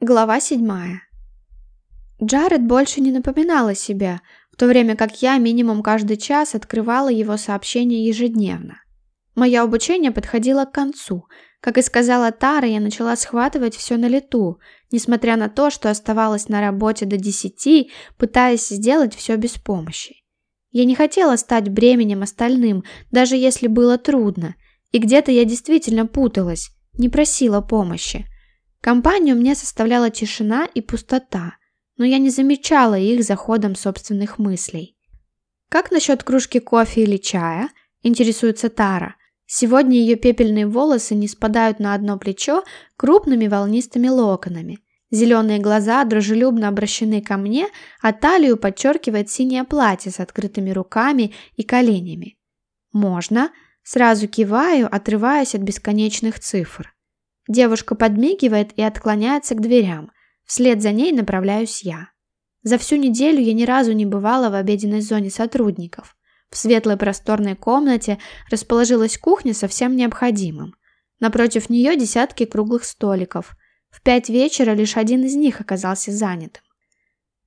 Глава седьмая. Джаред больше не напоминала себя, в то время как я минимум каждый час открывала его сообщения ежедневно. Мое обучение подходило к концу. Как и сказала Тара, я начала схватывать все на лету, несмотря на то, что оставалась на работе до десяти, пытаясь сделать все без помощи. Я не хотела стать бременем остальным, даже если было трудно, и где-то я действительно путалась, не просила помощи. Компанию мне составляла тишина и пустота, но я не замечала их за ходом собственных мыслей. «Как насчет кружки кофе или чая?» – интересуется Тара. Сегодня ее пепельные волосы не спадают на одно плечо крупными волнистыми локонами. Зеленые глаза дружелюбно обращены ко мне, а талию подчеркивает синее платье с открытыми руками и коленями. «Можно?» – сразу киваю, отрываясь от бесконечных цифр. Девушка подмигивает и отклоняется к дверям. Вслед за ней направляюсь я. За всю неделю я ни разу не бывала в обеденной зоне сотрудников. В светлой просторной комнате расположилась кухня со всем необходимым. Напротив нее десятки круглых столиков. В пять вечера лишь один из них оказался занятым.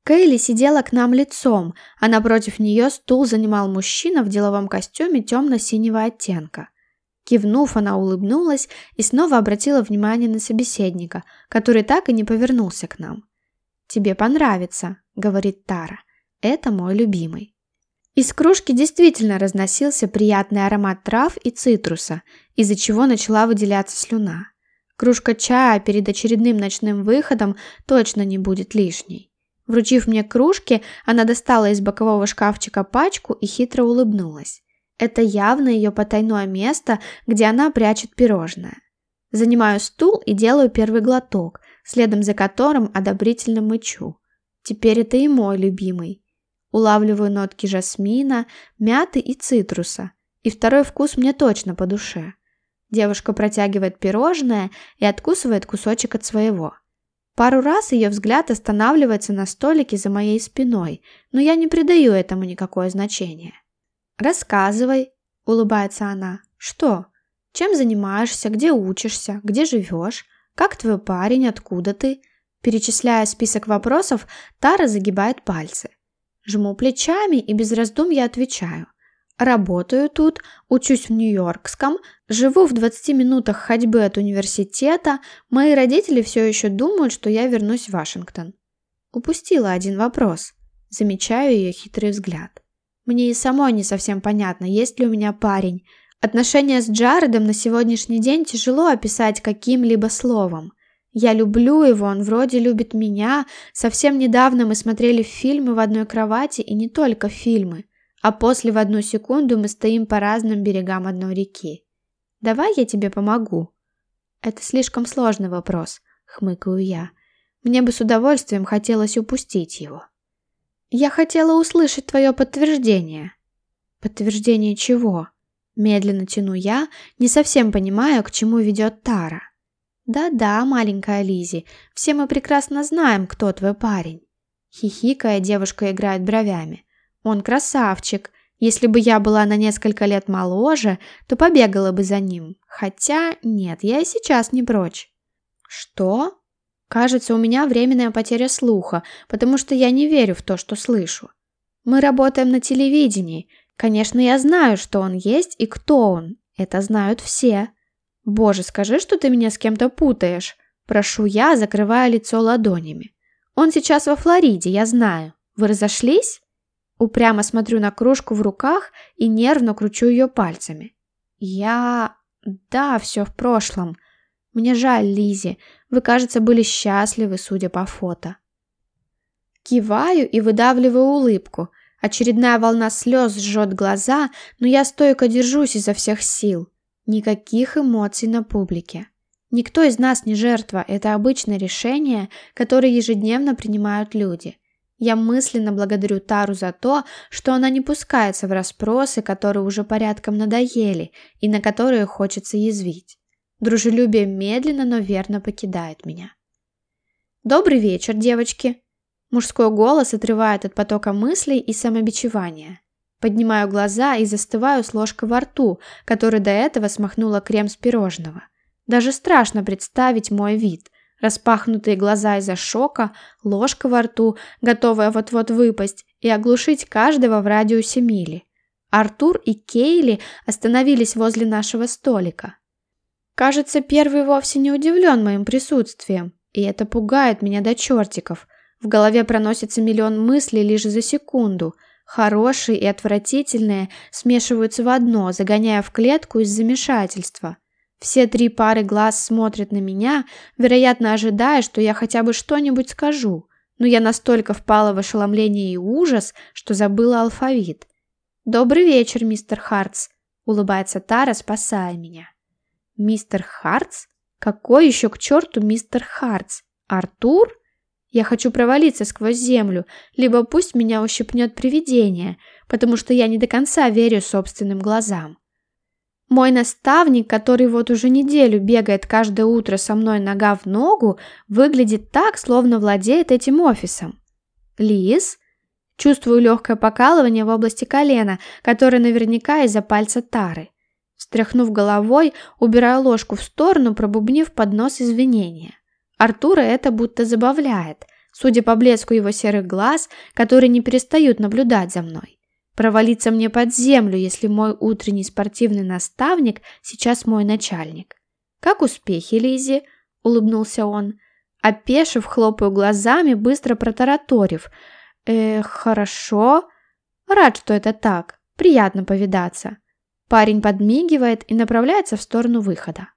Кейли сидела к нам лицом, а напротив нее стул занимал мужчина в деловом костюме темно-синего оттенка. Кивнув, она улыбнулась и снова обратила внимание на собеседника, который так и не повернулся к нам. «Тебе понравится», — говорит Тара. «Это мой любимый». Из кружки действительно разносился приятный аромат трав и цитруса, из-за чего начала выделяться слюна. Кружка чая перед очередным ночным выходом точно не будет лишней. Вручив мне кружки, она достала из бокового шкафчика пачку и хитро улыбнулась. Это явно ее потайное место, где она прячет пирожное. Занимаю стул и делаю первый глоток, следом за которым одобрительно мычу. Теперь это и мой любимый. Улавливаю нотки жасмина, мяты и цитруса. И второй вкус мне точно по душе. Девушка протягивает пирожное и откусывает кусочек от своего. Пару раз ее взгляд останавливается на столике за моей спиной, но я не придаю этому никакое значение. «Рассказывай», – улыбается она. «Что? Чем занимаешься? Где учишься? Где живешь? Как твой парень? Откуда ты?» Перечисляя список вопросов, Тара загибает пальцы. Жму плечами и без раздумья отвечаю. Работаю тут, учусь в Нью-Йоркском, живу в 20 минутах ходьбы от университета, мои родители все еще думают, что я вернусь в Вашингтон. Упустила один вопрос. Замечаю ее хитрый взгляд. Мне и самой не совсем понятно, есть ли у меня парень. Отношения с Джаредом на сегодняшний день тяжело описать каким-либо словом. Я люблю его, он вроде любит меня. Совсем недавно мы смотрели фильмы в одной кровати, и не только фильмы. А после в одну секунду мы стоим по разным берегам одной реки. Давай я тебе помогу. Это слишком сложный вопрос, хмыкаю я. Мне бы с удовольствием хотелось упустить его. «Я хотела услышать твое подтверждение». «Подтверждение чего?» Медленно тяну я, не совсем понимаю, к чему ведет Тара. «Да-да, маленькая Лизи, все мы прекрасно знаем, кто твой парень». Хихикая, девушка играет бровями. «Он красавчик. Если бы я была на несколько лет моложе, то побегала бы за ним. Хотя, нет, я и сейчас не прочь». «Что?» Кажется, у меня временная потеря слуха, потому что я не верю в то, что слышу. Мы работаем на телевидении. Конечно, я знаю, что он есть и кто он. Это знают все. Боже, скажи, что ты меня с кем-то путаешь. Прошу я, закрывая лицо ладонями. Он сейчас во Флориде, я знаю. Вы разошлись? Упрямо смотрю на кружку в руках и нервно кручу ее пальцами. Я... Да, все в прошлом. Мне жаль, Лизи. Вы, кажется, были счастливы, судя по фото. Киваю и выдавливаю улыбку. Очередная волна слез жжет глаза, но я стойко держусь изо всех сил. Никаких эмоций на публике. Никто из нас не жертва, это обычное решение, которое ежедневно принимают люди. Я мысленно благодарю Тару за то, что она не пускается в расспросы, которые уже порядком надоели и на которые хочется язвить. Дружелюбие медленно, но верно покидает меня. «Добрый вечер, девочки!» Мужской голос отрывает от потока мыслей и самобичевания. Поднимаю глаза и застываю с ложкой во рту, которой до этого смахнула крем с пирожного. Даже страшно представить мой вид. Распахнутые глаза из-за шока, ложка во рту, готовая вот-вот выпасть и оглушить каждого в радиусе мили. Артур и Кейли остановились возле нашего столика. Кажется, первый вовсе не удивлен моим присутствием, и это пугает меня до чертиков. В голове проносится миллион мыслей лишь за секунду. Хорошие и отвратительные смешиваются в одно, загоняя в клетку из замешательства. Все три пары глаз смотрят на меня, вероятно, ожидая, что я хотя бы что-нибудь скажу. Но я настолько впала в ошеломление и ужас, что забыла алфавит. «Добрый вечер, мистер Хартс», — улыбается Тара, спасая меня. «Мистер Хартс? Какой еще к черту мистер Хартс? Артур?» Я хочу провалиться сквозь землю, либо пусть меня ущипнет привидение, потому что я не до конца верю собственным глазам. Мой наставник, который вот уже неделю бегает каждое утро со мной нога в ногу, выглядит так, словно владеет этим офисом. Лиз? Чувствую легкое покалывание в области колена, которое наверняка из-за пальца Тары. Встряхнув головой, убираю ложку в сторону, пробубнив под нос извинения. Артура это будто забавляет, судя по блеску его серых глаз, которые не перестают наблюдать за мной. Провалиться мне под землю, если мой утренний спортивный наставник сейчас мой начальник. «Как успехи, Лизи?» – улыбнулся он. Опешив, хлопаю глазами, быстро протараторив. «Э, хорошо. Рад, что это так. Приятно повидаться». Парень подмигивает и направляется в сторону выхода.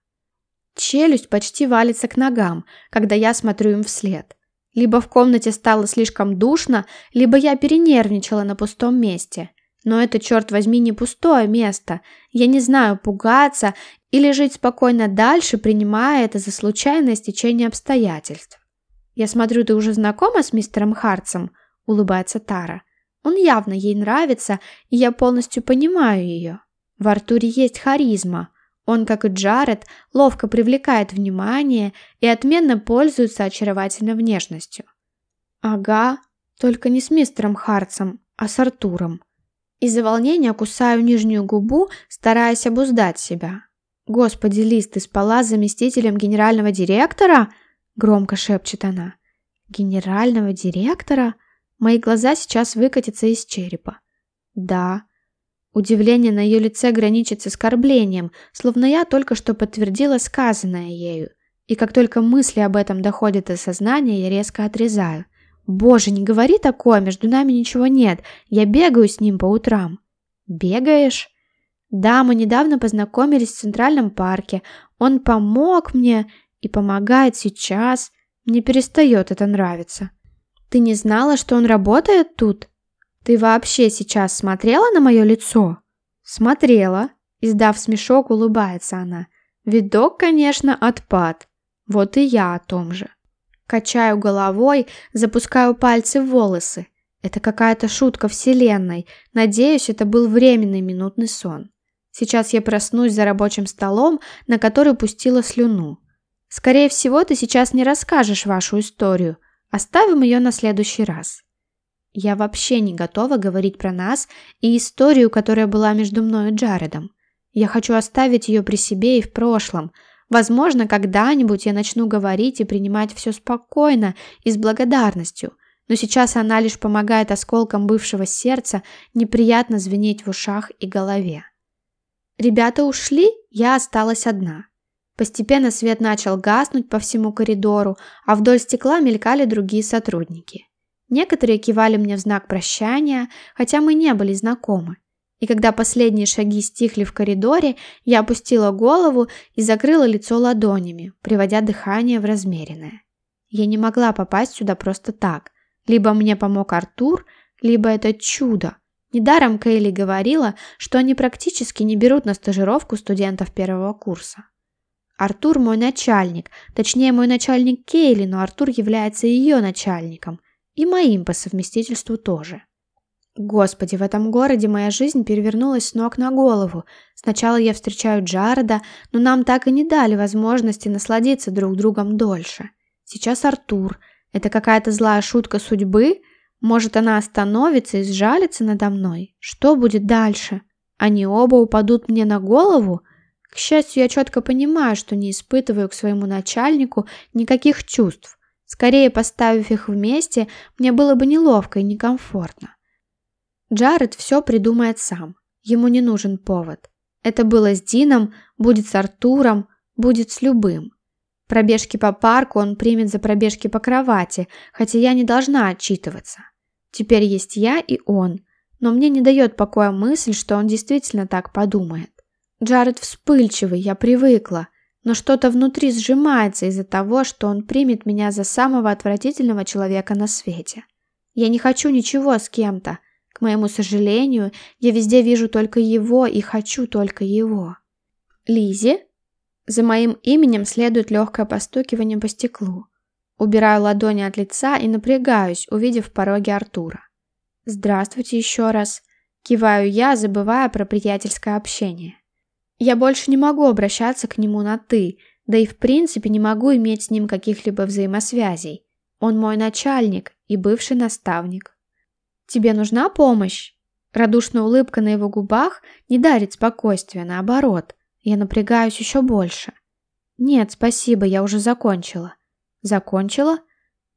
Челюсть почти валится к ногам, когда я смотрю им вслед. Либо в комнате стало слишком душно, либо я перенервничала на пустом месте. Но это, черт возьми, не пустое место. Я не знаю, пугаться или жить спокойно дальше, принимая это за случайное стечение обстоятельств. «Я смотрю, ты уже знакома с мистером Хартсом?» – улыбается Тара. «Он явно ей нравится, и я полностью понимаю ее. В Артуре есть харизма, он, как и Джаред, ловко привлекает внимание и отменно пользуется очаровательной внешностью. Ага, только не с мистером Хартсом, а с Артуром. Из-за волнения кусаю нижнюю губу, стараясь обуздать себя. «Господи, Лиз, ты спала с заместителем генерального директора?» Громко шепчет она. «Генерального директора?» Мои глаза сейчас выкатятся из черепа. «Да, Удивление на ее лице граничит с оскорблением, словно я только что подтвердила сказанное ею. И как только мысли об этом доходят до сознания, я резко отрезаю. «Боже, не говори такое, между нами ничего нет. Я бегаю с ним по утрам». «Бегаешь?» «Да, мы недавно познакомились в Центральном парке. Он помог мне и помогает сейчас. Мне перестает это нравиться». «Ты не знала, что он работает тут?» «Ты вообще сейчас смотрела на мое лицо?» «Смотрела», — издав смешок, улыбается она. «Видок, конечно, отпад. Вот и я о том же». Качаю головой, запускаю пальцы в волосы. Это какая-то шутка вселенной. Надеюсь, это был временный минутный сон. Сейчас я проснусь за рабочим столом, на который пустила слюну. Скорее всего, ты сейчас не расскажешь вашу историю. Оставим ее на следующий раз. Я вообще не готова говорить про нас и историю, которая была между мной и Джаредом. Я хочу оставить ее при себе и в прошлом. Возможно, когда-нибудь я начну говорить и принимать все спокойно и с благодарностью. Но сейчас она лишь помогает осколкам бывшего сердца неприятно звенеть в ушах и голове. Ребята ушли, я осталась одна. Постепенно свет начал гаснуть по всему коридору, а вдоль стекла мелькали другие сотрудники. Некоторые кивали мне в знак прощания, хотя мы не были знакомы. И когда последние шаги стихли в коридоре, я опустила голову и закрыла лицо ладонями, приводя дыхание в размеренное. Я не могла попасть сюда просто так. Либо мне помог Артур, либо это чудо. Недаром Кейли говорила, что они практически не берут на стажировку студентов первого курса. Артур мой начальник, точнее мой начальник Кейли, но Артур является ее начальником, и моим по совместительству тоже. Господи, в этом городе моя жизнь перевернулась с ног на голову. Сначала я встречаю Джареда, но нам так и не дали возможности насладиться друг другом дольше. Сейчас Артур. Это какая-то злая шутка судьбы? Может, она остановится и сжалится надо мной? Что будет дальше? Они оба упадут мне на голову? К счастью, я четко понимаю, что не испытываю к своему начальнику никаких чувств. Скорее, поставив их вместе, мне было бы неловко и некомфортно. Джаред все придумает сам. Ему не нужен повод. Это было с Дином, будет с Артуром, будет с любым. Пробежки по парку он примет за пробежки по кровати, хотя я не должна отчитываться. Теперь есть я и он, но мне не дает покоя мысль, что он действительно так подумает. Джаред вспыльчивый, я привыкла, но что-то внутри сжимается из-за того, что он примет меня за самого отвратительного человека на свете. Я не хочу ничего с кем-то. К моему сожалению, я везде вижу только его и хочу только его. Лизи? За моим именем следует легкое постукивание по стеклу. Убираю ладони от лица и напрягаюсь, увидев в пороге Артура. «Здравствуйте еще раз», – киваю я, забывая про приятельское общение. Я больше не могу обращаться к нему на «ты», да и в принципе не могу иметь с ним каких-либо взаимосвязей. Он мой начальник и бывший наставник. «Тебе нужна помощь?» Радушная улыбка на его губах не дарит спокойствия, наоборот. Я напрягаюсь еще больше. «Нет, спасибо, я уже закончила». «Закончила?»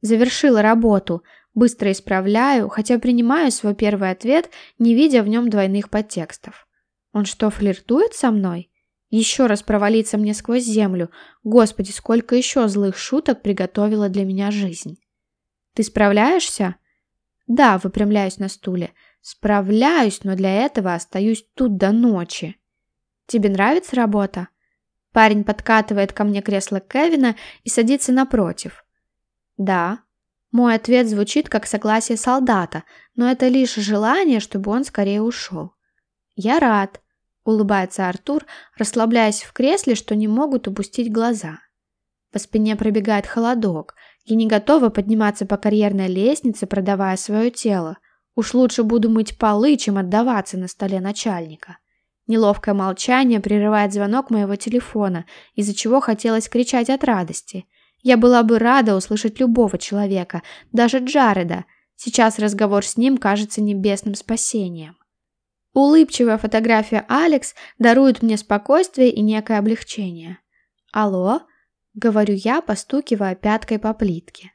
«Завершила работу. Быстро исправляю, хотя принимаю свой первый ответ, не видя в нем двойных подтекстов. Он что, флиртует со мной? Еще раз провалиться мне сквозь землю. Господи, сколько еще злых шуток приготовила для меня жизнь. Ты справляешься? Да, выпрямляюсь на стуле. Справляюсь, но для этого остаюсь тут до ночи. Тебе нравится работа? Парень подкатывает ко мне кресло Кевина и садится напротив. Да. Мой ответ звучит как согласие солдата, но это лишь желание, чтобы он скорее ушел. Я рад улыбается Артур, расслабляясь в кресле, что не могут упустить глаза. По спине пробегает холодок. Я не готова подниматься по карьерной лестнице, продавая свое тело. Уж лучше буду мыть полы, чем отдаваться на столе начальника. Неловкое молчание прерывает звонок моего телефона, из-за чего хотелось кричать от радости. Я была бы рада услышать любого человека, даже Джареда. Сейчас разговор с ним кажется небесным спасением. Улыбчивая фотография Алекс дарует мне спокойствие и некое облегчение. «Алло?» — говорю я, постукивая пяткой по плитке.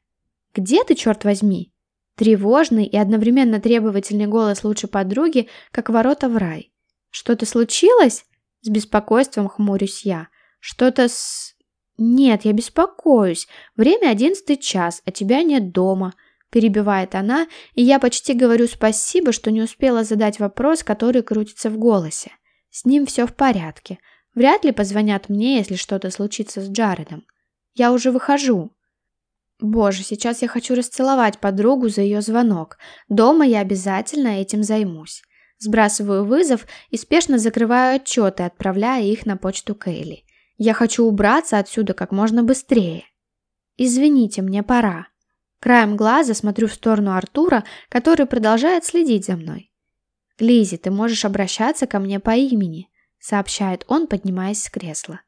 «Где ты, черт возьми?» Тревожный и одновременно требовательный голос лучшей подруги, как ворота в рай. «Что-то случилось?» С беспокойством хмурюсь я. «Что-то с...» «Нет, я беспокоюсь. Время одиннадцатый час, а тебя нет дома перебивает она, и я почти говорю спасибо, что не успела задать вопрос, который крутится в голосе. С ним все в порядке. Вряд ли позвонят мне, если что-то случится с Джаредом. Я уже выхожу. Боже, сейчас я хочу расцеловать подругу за ее звонок. Дома я обязательно этим займусь. Сбрасываю вызов и спешно закрываю отчеты, отправляя их на почту Кейли. Я хочу убраться отсюда как можно быстрее. Извините, мне пора. Краем глаза смотрю в сторону Артура, который продолжает следить за мной. «Лизи, ты можешь обращаться ко мне по имени», — сообщает он, поднимаясь с кресла.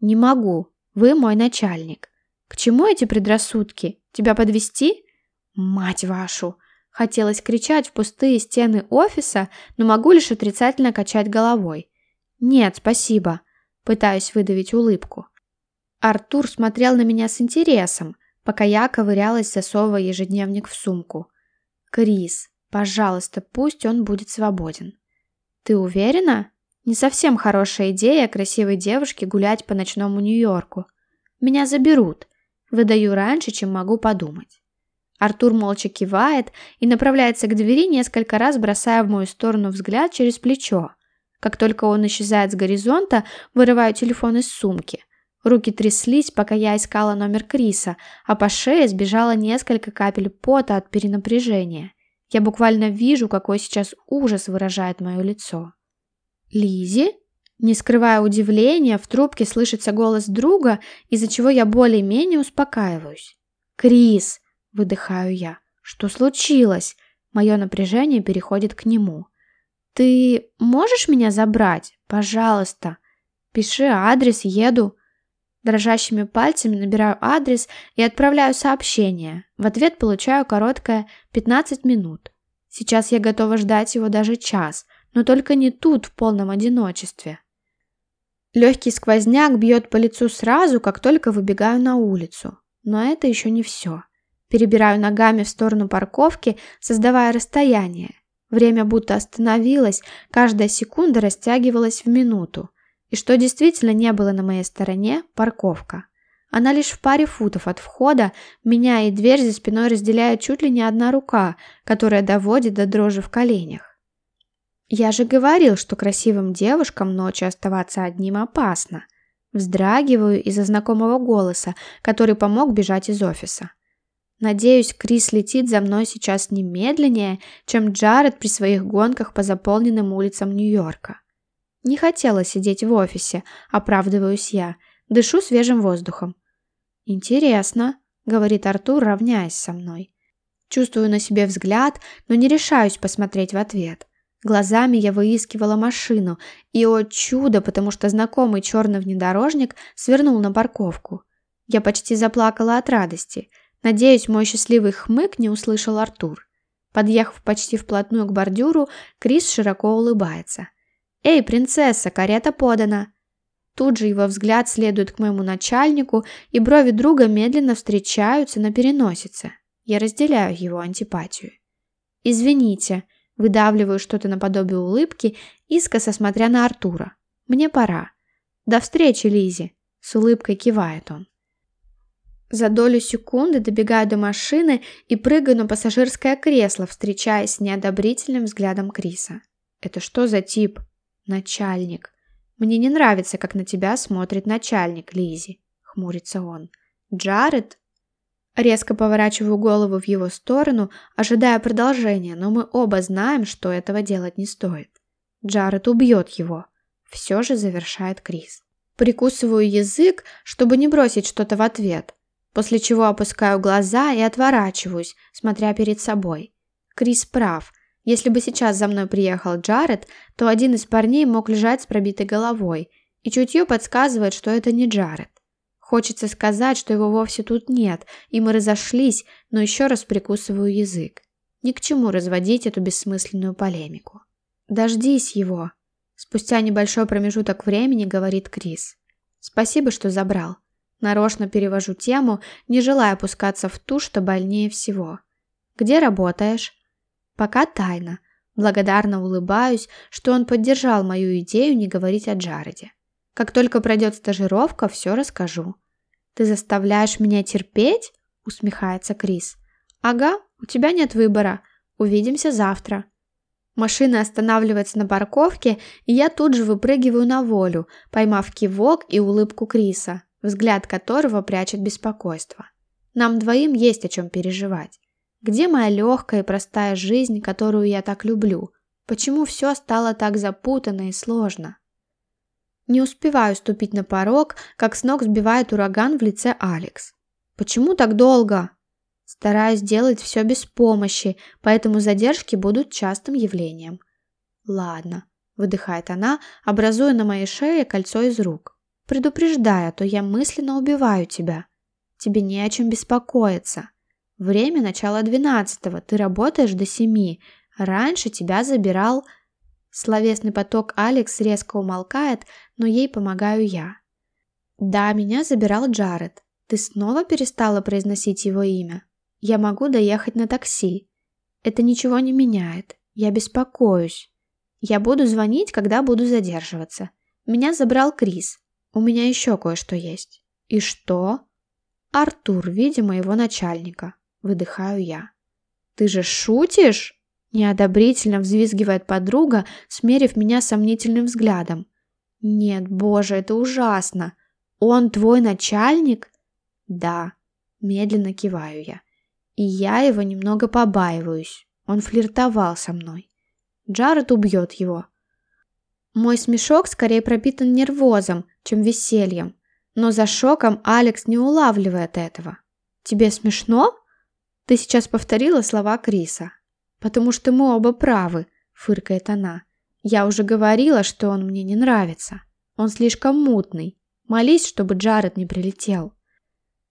«Не могу. Вы мой начальник. К чему эти предрассудки? Тебя подвести? Мать вашу!» Хотелось кричать в пустые стены офиса, но могу лишь отрицательно качать головой. «Нет, спасибо», — пытаюсь выдавить улыбку. Артур смотрел на меня с интересом, пока я ковырялась, засовывая ежедневник в сумку. «Крис, пожалуйста, пусть он будет свободен». «Ты уверена?» Не совсем хорошая идея красивой девушке гулять по ночному Нью-Йорку. Меня заберут. Выдаю раньше, чем могу подумать. Артур молча кивает и направляется к двери, несколько раз бросая в мою сторону взгляд через плечо. Как только он исчезает с горизонта, вырываю телефон из сумки. Руки тряслись, пока я искала номер Криса, а по шее сбежало несколько капель пота от перенапряжения. Я буквально вижу, какой сейчас ужас выражает мое лицо. Лизи? Не скрывая удивления, в трубке слышится голос друга, из-за чего я более-менее успокаиваюсь. «Крис!» – выдыхаю я. «Что случилось?» Мое напряжение переходит к нему. «Ты можешь меня забрать? Пожалуйста!» «Пиши адрес, еду!» Дрожащими пальцами набираю адрес и отправляю сообщение. В ответ получаю короткое 15 минут. Сейчас я готова ждать его даже час, но только не тут, в полном одиночестве. Легкий сквозняк бьет по лицу сразу, как только выбегаю на улицу. Но это еще не все. Перебираю ногами в сторону парковки, создавая расстояние. Время будто остановилось, каждая секунда растягивалась в минуту. И что действительно не было на моей стороне – парковка. Она лишь в паре футов от входа, меня и дверь за спиной разделяет чуть ли не одна рука, которая доводит до дрожи в коленях. Я же говорил, что красивым девушкам ночью оставаться одним опасно. Вздрагиваю из-за знакомого голоса, который помог бежать из офиса. Надеюсь, Крис летит за мной сейчас немедленнее, чем Джаред при своих гонках по заполненным улицам Нью-Йорка. Не хотела сидеть в офисе, оправдываюсь я, дышу свежим воздухом. «Интересно», — говорит Артур, равняясь со мной. Чувствую на себе взгляд, но не решаюсь посмотреть в ответ. Глазами я выискивала машину, и, о чудо, потому что знакомый черный внедорожник свернул на парковку. Я почти заплакала от радости. Надеюсь, мой счастливый хмык не услышал Артур. Подъехав почти вплотную к бордюру, Крис широко улыбается. «Эй, принцесса, карета подана!» Тут же его взгляд следует к моему начальнику, и брови друга медленно встречаются на переносице. Я разделяю его антипатию. «Извините», выдавливаю что-то наподобие улыбки, искоса смотря на Артура. «Мне пора». «До встречи, Лизи», — с улыбкой кивает он. За долю секунды добегаю до машины и прыгаю на пассажирское кресло, встречаясь с неодобрительным взглядом Криса. «Это что за тип?» «Начальник», «Мне не нравится, как на тебя смотрит начальник, Лизи», — хмурится он. «Джаред?» Резко поворачиваю голову в его сторону, ожидая продолжения, но мы оба знаем, что этого делать не стоит. Джаред убьет его. Все же завершает Крис. Прикусываю язык, чтобы не бросить что-то в ответ, после чего опускаю глаза и отворачиваюсь, смотря перед собой. Крис прав. Если бы сейчас за мной приехал Джаред, то один из парней мог лежать с пробитой головой, и чутье подсказывает, что это не Джаред. Хочется сказать, что его вовсе тут нет, и мы разошлись, но еще раз прикусываю язык. Ни к чему разводить эту бессмысленную полемику. «Дождись его», – спустя небольшой промежуток времени говорит Крис. «Спасибо, что забрал». Нарочно перевожу тему, не желая опускаться в ту, что больнее всего. «Где работаешь?» Пока тайна. Благодарно улыбаюсь, что он поддержал мою идею не говорить о Джареде. Как только пройдет стажировка, все расскажу. «Ты заставляешь меня терпеть?» – усмехается Крис. «Ага, у тебя нет выбора. Увидимся завтра». Машина останавливается на парковке, и я тут же выпрыгиваю на волю, поймав кивок и улыбку Криса, взгляд которого прячет беспокойство. Нам двоим есть о чем переживать. Где моя легкая и простая жизнь, которую я так люблю? Почему все стало так запутанно и сложно? Не успеваю ступить на порог, как с ног сбивает ураган в лице Алекс. Почему так долго? Стараюсь делать все без помощи, поэтому задержки будут частым явлением. Ладно, выдыхает она, образуя на моей шее кольцо из рук. Предупреждая, то я мысленно убиваю тебя. Тебе не о чем беспокоиться. Время начала двенадцатого, ты работаешь до семи. Раньше тебя забирал... Словесный поток Алекс резко умолкает, но ей помогаю я. Да, меня забирал Джаред. Ты снова перестала произносить его имя? Я могу доехать на такси. Это ничего не меняет. Я беспокоюсь. Я буду звонить, когда буду задерживаться. Меня забрал Крис. У меня еще кое-что есть. И что? Артур, видимо, его начальника. Выдыхаю я. «Ты же шутишь?» Неодобрительно взвизгивает подруга, смерив меня сомнительным взглядом. «Нет, боже, это ужасно! Он твой начальник?» «Да», медленно киваю я. «И я его немного побаиваюсь. Он флиртовал со мной. Джаред убьет его». Мой смешок скорее пропитан нервозом, чем весельем, но за шоком Алекс не улавливает этого. «Тебе смешно?» Ты сейчас повторила слова Криса. Потому что мы оба правы, фыркает она. Я уже говорила, что он мне не нравится. Он слишком мутный. Молись, чтобы Джаред не прилетел.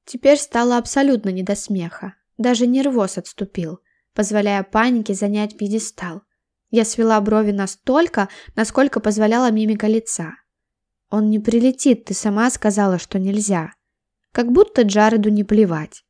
Теперь стало абсолютно не до смеха. Даже нервоз отступил, позволяя панике занять пьедестал. Я свела брови настолько, насколько позволяла мимика лица. Он не прилетит, ты сама сказала, что нельзя. Как будто Джареду не плевать.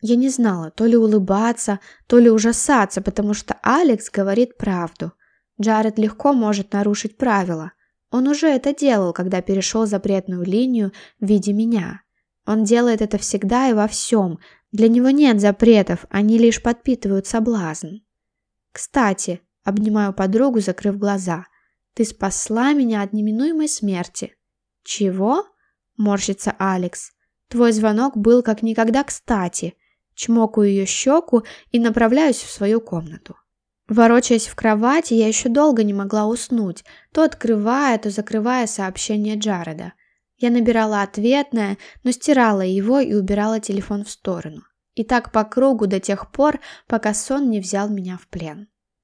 Я не знала, то ли улыбаться, то ли ужасаться, потому что Алекс говорит правду. Джаред легко может нарушить правила. Он уже это делал, когда перешел запретную линию в виде меня. Он делает это всегда и во всем. Для него нет запретов, они лишь подпитывают соблазн. Кстати, обнимаю подругу, закрыв глаза. Ты спасла меня от неминуемой смерти. Чего? Морщится Алекс. Твой звонок был как никогда кстати. Чмокаю ее щеку и направляюсь в свою комнату. Ворочаясь в кровати, я еще долго не могла уснуть, то открывая, то закрывая сообщение Джареда. Я набирала ответное, но стирала его и убирала телефон в сторону. И так по кругу до тех пор, пока сон не взял меня в плен.